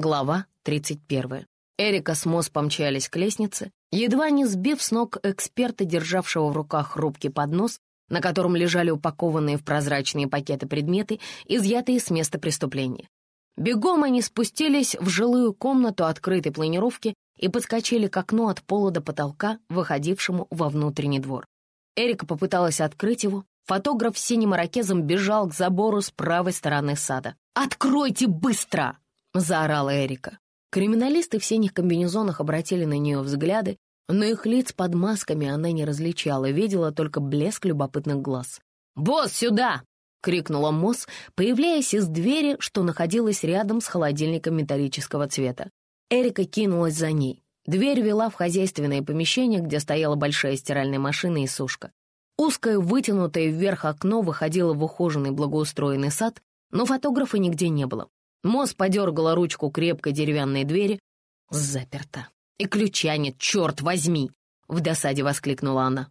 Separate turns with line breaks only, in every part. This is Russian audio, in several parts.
Глава 31. Эрика с Мосс помчались к лестнице, едва не сбив с ног эксперта, державшего в руках хрупкий поднос, на котором лежали упакованные в прозрачные пакеты предметы, изъятые с места преступления. Бегом они спустились в жилую комнату открытой планировки и подскочили к окну от пола до потолка, выходившему во внутренний двор. Эрика попыталась открыть его. Фотограф с синим ирокезом бежал к забору с правой стороны сада. «Откройте быстро!» — заорала Эрика. Криминалисты в синих комбинезонах обратили на нее взгляды, но их лиц под масками она не различала, видела только блеск любопытных глаз. «Босс, сюда!» — крикнула Мосс, появляясь из двери, что находилась рядом с холодильником металлического цвета. Эрика кинулась за ней. Дверь вела в хозяйственное помещение, где стояла большая стиральная машина и сушка. Узкое, вытянутое вверх окно выходило в ухоженный благоустроенный сад, но фотографа нигде не было. Мосс подергала ручку крепкой деревянной двери. Заперта. И ключа нет, черт возьми! В досаде воскликнула она.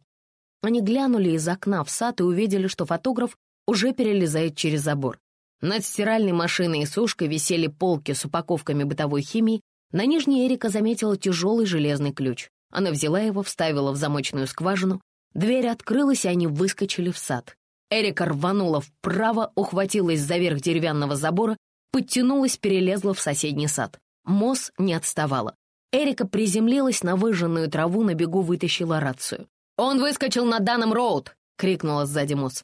Они глянули из окна в сад и увидели, что фотограф уже перелезает через забор. Над стиральной машиной и сушкой висели полки с упаковками бытовой химии. На нижней Эрика заметила тяжелый железный ключ. Она взяла его, вставила в замочную скважину. Дверь открылась, и они выскочили в сад. Эрика рванула вправо, ухватилась за верх деревянного забора подтянулась, перелезла в соседний сад. Мосс не отставала. Эрика приземлилась на выжженную траву, на бегу вытащила рацию. «Он выскочил на Данном Роуд!» — крикнула сзади Мосс.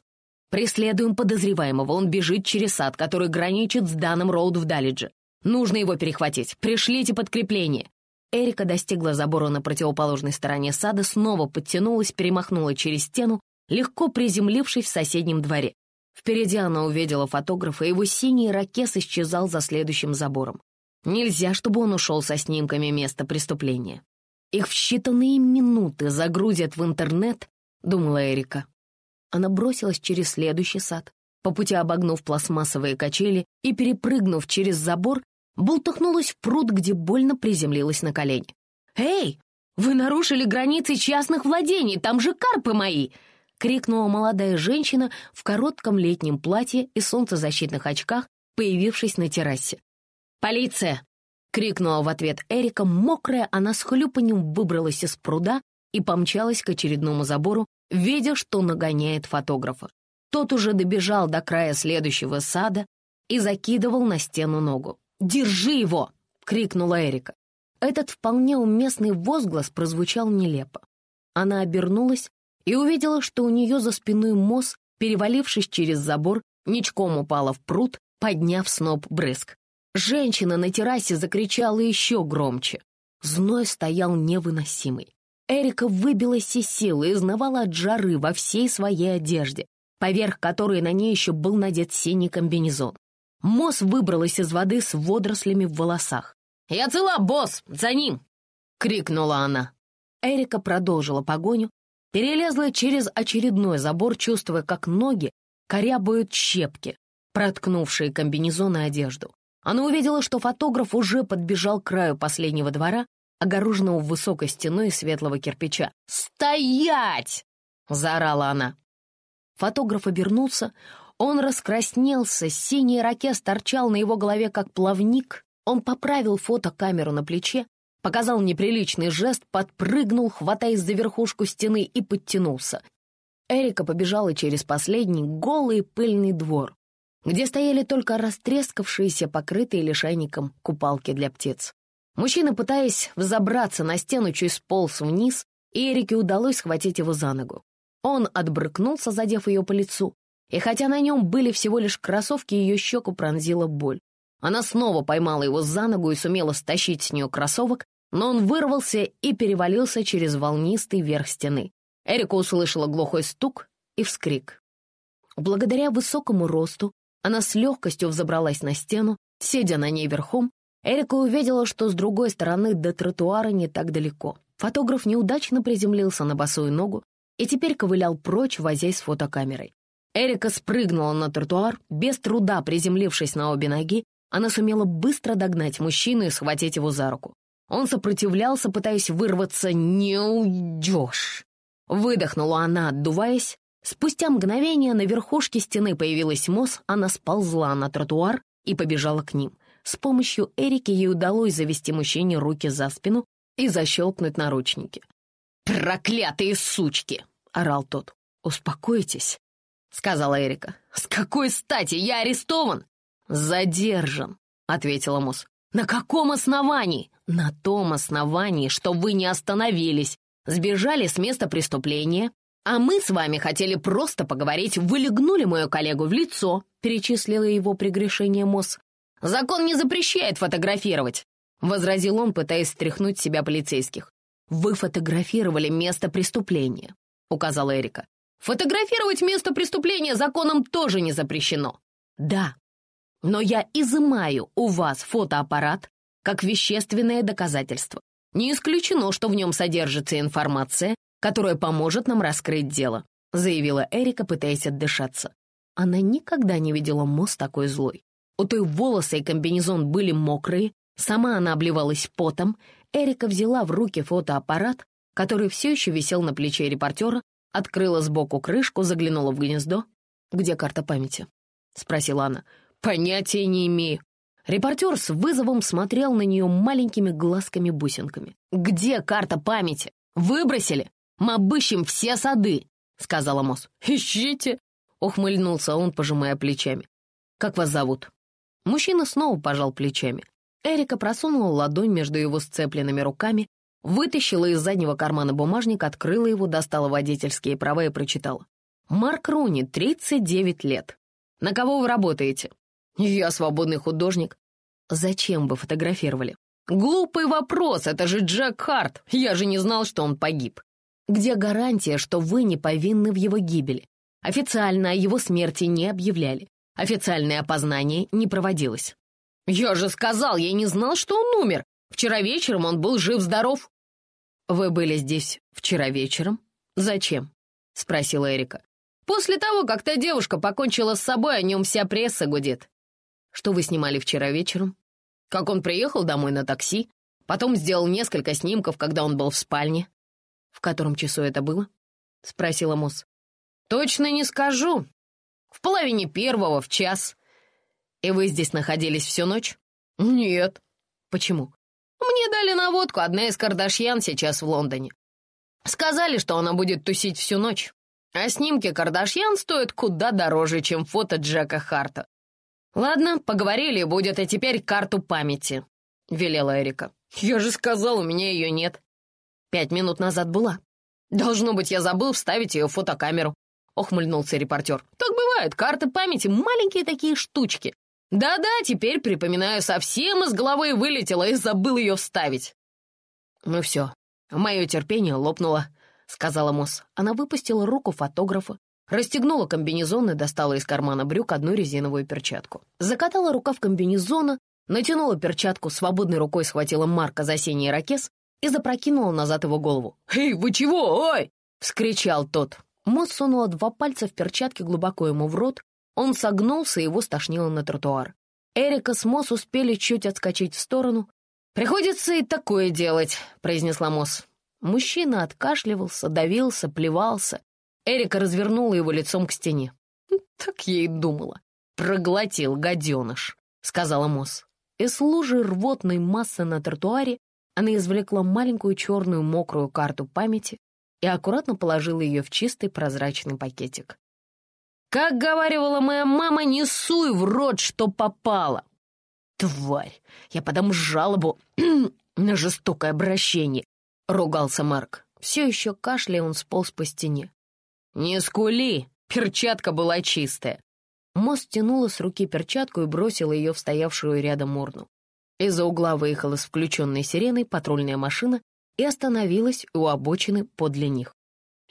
«Преследуем подозреваемого, он бежит через сад, который граничит с Данном Роуд в Далидже. Нужно его перехватить. Пришлите подкрепление!» Эрика достигла забора на противоположной стороне сада, снова подтянулась, перемахнула через стену, легко приземлившись в соседнем дворе. Впереди она увидела фотографа, его синий ракес исчезал за следующим забором. Нельзя, чтобы он ушел со снимками места преступления. Их в считанные минуты загрузят в интернет, думала Эрика. Она бросилась через следующий сад, по пути обогнув пластмассовые качели и, перепрыгнув через забор, бултыхнулась в пруд, где больно приземлилась на колени. «Эй, вы нарушили границы частных владений, там же карпы мои!» — крикнула молодая женщина в коротком летнем платье и солнцезащитных очках, появившись на террасе. «Полиция!» — крикнула в ответ Эрика, мокрая, она с хлюпанем выбралась из пруда и помчалась к очередному забору, видя, что нагоняет фотографа. Тот уже добежал до края следующего сада и закидывал на стену ногу. «Держи его!» — крикнула Эрика. Этот вполне уместный возглас прозвучал нелепо. Она обернулась и увидела, что у нее за спиной Мосс, перевалившись через забор, ничком упала в пруд, подняв сноп брызг. Женщина на террасе закричала еще громче. Зной стоял невыносимый. Эрика выбилась из силы изнавала от жары во всей своей одежде, поверх которой на ней еще был надет синий комбинезон. Мосс выбралась из воды с водорослями в волосах. «Я цела, босс! За ним!» — крикнула она. Эрика продолжила погоню, Перелезла через очередной забор, чувствуя, как ноги корябают щепки, проткнувшие комбинезон и одежду. Она увидела, что фотограф уже подбежал к краю последнего двора, огороженного высокой стеной светлого кирпича. «Стоять!» — заорала она. Фотограф обернулся, он раскраснелся, синий ракет торчал на его голове, как плавник. Он поправил фотокамеру на плече, показал неприличный жест, подпрыгнул, хватаясь за верхушку стены и подтянулся. Эрика побежала через последний голый пыльный двор, где стояли только растрескавшиеся, покрытые лишайником купалки для птиц. Мужчина, пытаясь взобраться на стену, чуть сполз вниз, и Эрике удалось схватить его за ногу. Он отбрыкнулся, задев ее по лицу, и хотя на нем были всего лишь кроссовки, ее щеку пронзила боль. Она снова поймала его за ногу и сумела стащить с нее кроссовок, но он вырвался и перевалился через волнистый верх стены. Эрика услышала глухой стук и вскрик. Благодаря высокому росту она с легкостью взобралась на стену, сидя на ней верхом, Эрика увидела, что с другой стороны до тротуара не так далеко. Фотограф неудачно приземлился на босую ногу и теперь ковылял прочь, возясь с фотокамерой. Эрика спрыгнула на тротуар, без труда приземлившись на обе ноги, она сумела быстро догнать мужчину и схватить его за руку. Он сопротивлялся, пытаясь вырваться. «Не уйдешь!» Выдохнула она, отдуваясь. Спустя мгновение на верхушке стены появилась Мосс, она сползла на тротуар и побежала к ним. с помощью Эрики ей удалось завести мужчине руки за спину и защелкнуть наручники. «Проклятые сучки!» — орал тот. «Успокойтесь», — сказала Эрика. «С какой стати? Я арестован!» «Задержан», — ответила Мосс. «На каком основании?» «На том основании, что вы не остановились, сбежали с места преступления, а мы с вами хотели просто поговорить, вы легнули мою коллегу в лицо», перечислила его прегрешение Мосс. «Закон не запрещает фотографировать», возразил он, пытаясь стряхнуть себя полицейских. «Вы фотографировали место преступления», указала Эрика. «Фотографировать место преступления законом тоже не запрещено». «Да, но я изымаю у вас фотоаппарат как вещественное доказательство. Не исключено, что в нем содержится информация, которая поможет нам раскрыть дело», заявила Эрика, пытаясь отдышаться. Она никогда не видела Мосс такой злой. У той волосы и комбинезон были мокрые, сама она обливалась потом. Эрика взяла в руки фотоаппарат, который все еще висел на плече репортера, открыла сбоку крышку, заглянула в гнездо. «Где карта памяти?» — спросила она. «Понятия не имею». Репортер с вызовом смотрел на нее маленькими глазками-бусинками. «Где карта памяти? Выбросили? Мы обыщем все сады!» — сказала Мосс. «Ищите!» — ухмыльнулся он, пожимая плечами. «Как вас зовут?» Мужчина снова пожал плечами. Эрика просунула ладонь между его сцепленными руками, вытащила из заднего кармана бумажник, открыла его, достала водительские права и прочитала. «Марк Руни, 39 лет. На кого вы работаете?» «Я свободный художник». «Зачем вы фотографировали?» «Глупый вопрос, это же Джек Харт. Я же не знал, что он погиб». «Где гарантия, что вы не повинны в его гибели? Официально о его смерти не объявляли. Официальное опознание не проводилось». «Я же сказал, я не знал, что он умер. Вчера вечером он был жив-здоров». «Вы были здесь вчера вечером? Зачем?» — спросила Эрика. «После того, как та девушка покончила с собой, о нем вся пресса гудит. Что вы снимали вчера вечером? Как он приехал домой на такси, потом сделал несколько снимков, когда он был в спальне. В котором часу это было? Спросила Мосс. Точно не скажу. В половине первого, в час. И вы здесь находились всю ночь? Нет. Почему? Мне дали наводку, одна из Кардашьян сейчас в Лондоне. Сказали, что она будет тусить всю ночь. А снимки Кардашьян стоят куда дороже, чем фото Джека Харта. «Ладно, поговорили, будет, а теперь карту памяти», — велела Эрика. «Я же сказал, у меня ее нет». «Пять минут назад была». «Должно быть, я забыл вставить ее в фотокамеру», — ухмыльнулся репортер. «Так бывает, карты памяти — маленькие такие штучки. Да-да, теперь, припоминаю, совсем из головы вылетела и забыл ее вставить». «Ну все, мое терпение лопнуло», — сказала Мосс. Она выпустила руку фотографа, Расстегнула комбинезон и достала из кармана брюк одну резиновую перчатку. Закатала рукав комбинезона, натянула перчатку, свободной рукой схватила Марка за синий ракес и запрокинула назад его голову. «Эй, вы чего? Ой!» — вскричал тот. Мосс сунула два пальца в перчатке глубоко ему в рот. Он согнулся, и его стошнило на тротуар. Эрика с Мосс успели чуть отскочить в сторону. «Приходится и такое делать», — произнесла Мосс. Мужчина откашливался, давился, плевался, Эрика развернула его лицом к стене. «Так я и думала. Проглотил гаденыш», — сказала Мосс. Из лужи рвотной массы на тротуаре она извлекла маленькую черную мокрую карту памяти и аккуратно положила ее в чистый прозрачный пакетик. «Как говаривала моя мама, не суй в рот, что попало!» «Тварь! Я подам жалобу на жестокое обращение!» — ругался Марк. Все еще кашляя, он сполз по стене. «Не скули! Перчатка была чистая!» Мост тянула с руки перчатку и бросила ее в стоявшую рядом урну. Из-за угла выехала с включенной сиреной патрульная машина и остановилась у обочины подле них.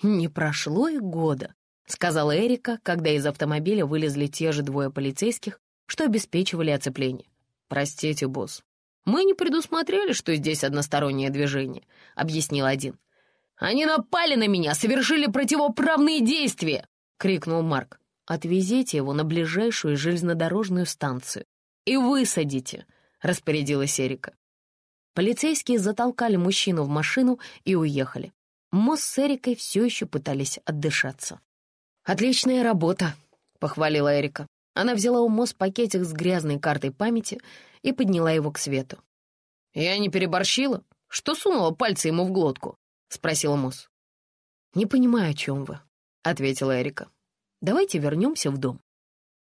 «Не прошло и года», — сказала Эрика, когда из автомобиля вылезли те же двое полицейских, что обеспечивали оцепление. «Простите, босс, мы не предусмотрели, что здесь одностороннее движение», — объяснил один. Они напали на меня, совершили противоправные действия!» — крикнул Марк. «Отвезите его на ближайшую железнодорожную станцию и высадите», — распорядилась Эрика. Полицейские затолкали мужчину в машину и уехали. Мосс с Эрикой все еще пытались отдышаться. «Отличная работа», — похвалила Эрика. Она взяла у Мосс пакетик с грязной картой памяти и подняла его к свету. «Я не переборщила? Что сунула пальцы ему в глотку?» — спросила Мосс. «Не понимаю, о чем вы», — ответила Эрика. «Давайте вернемся в дом».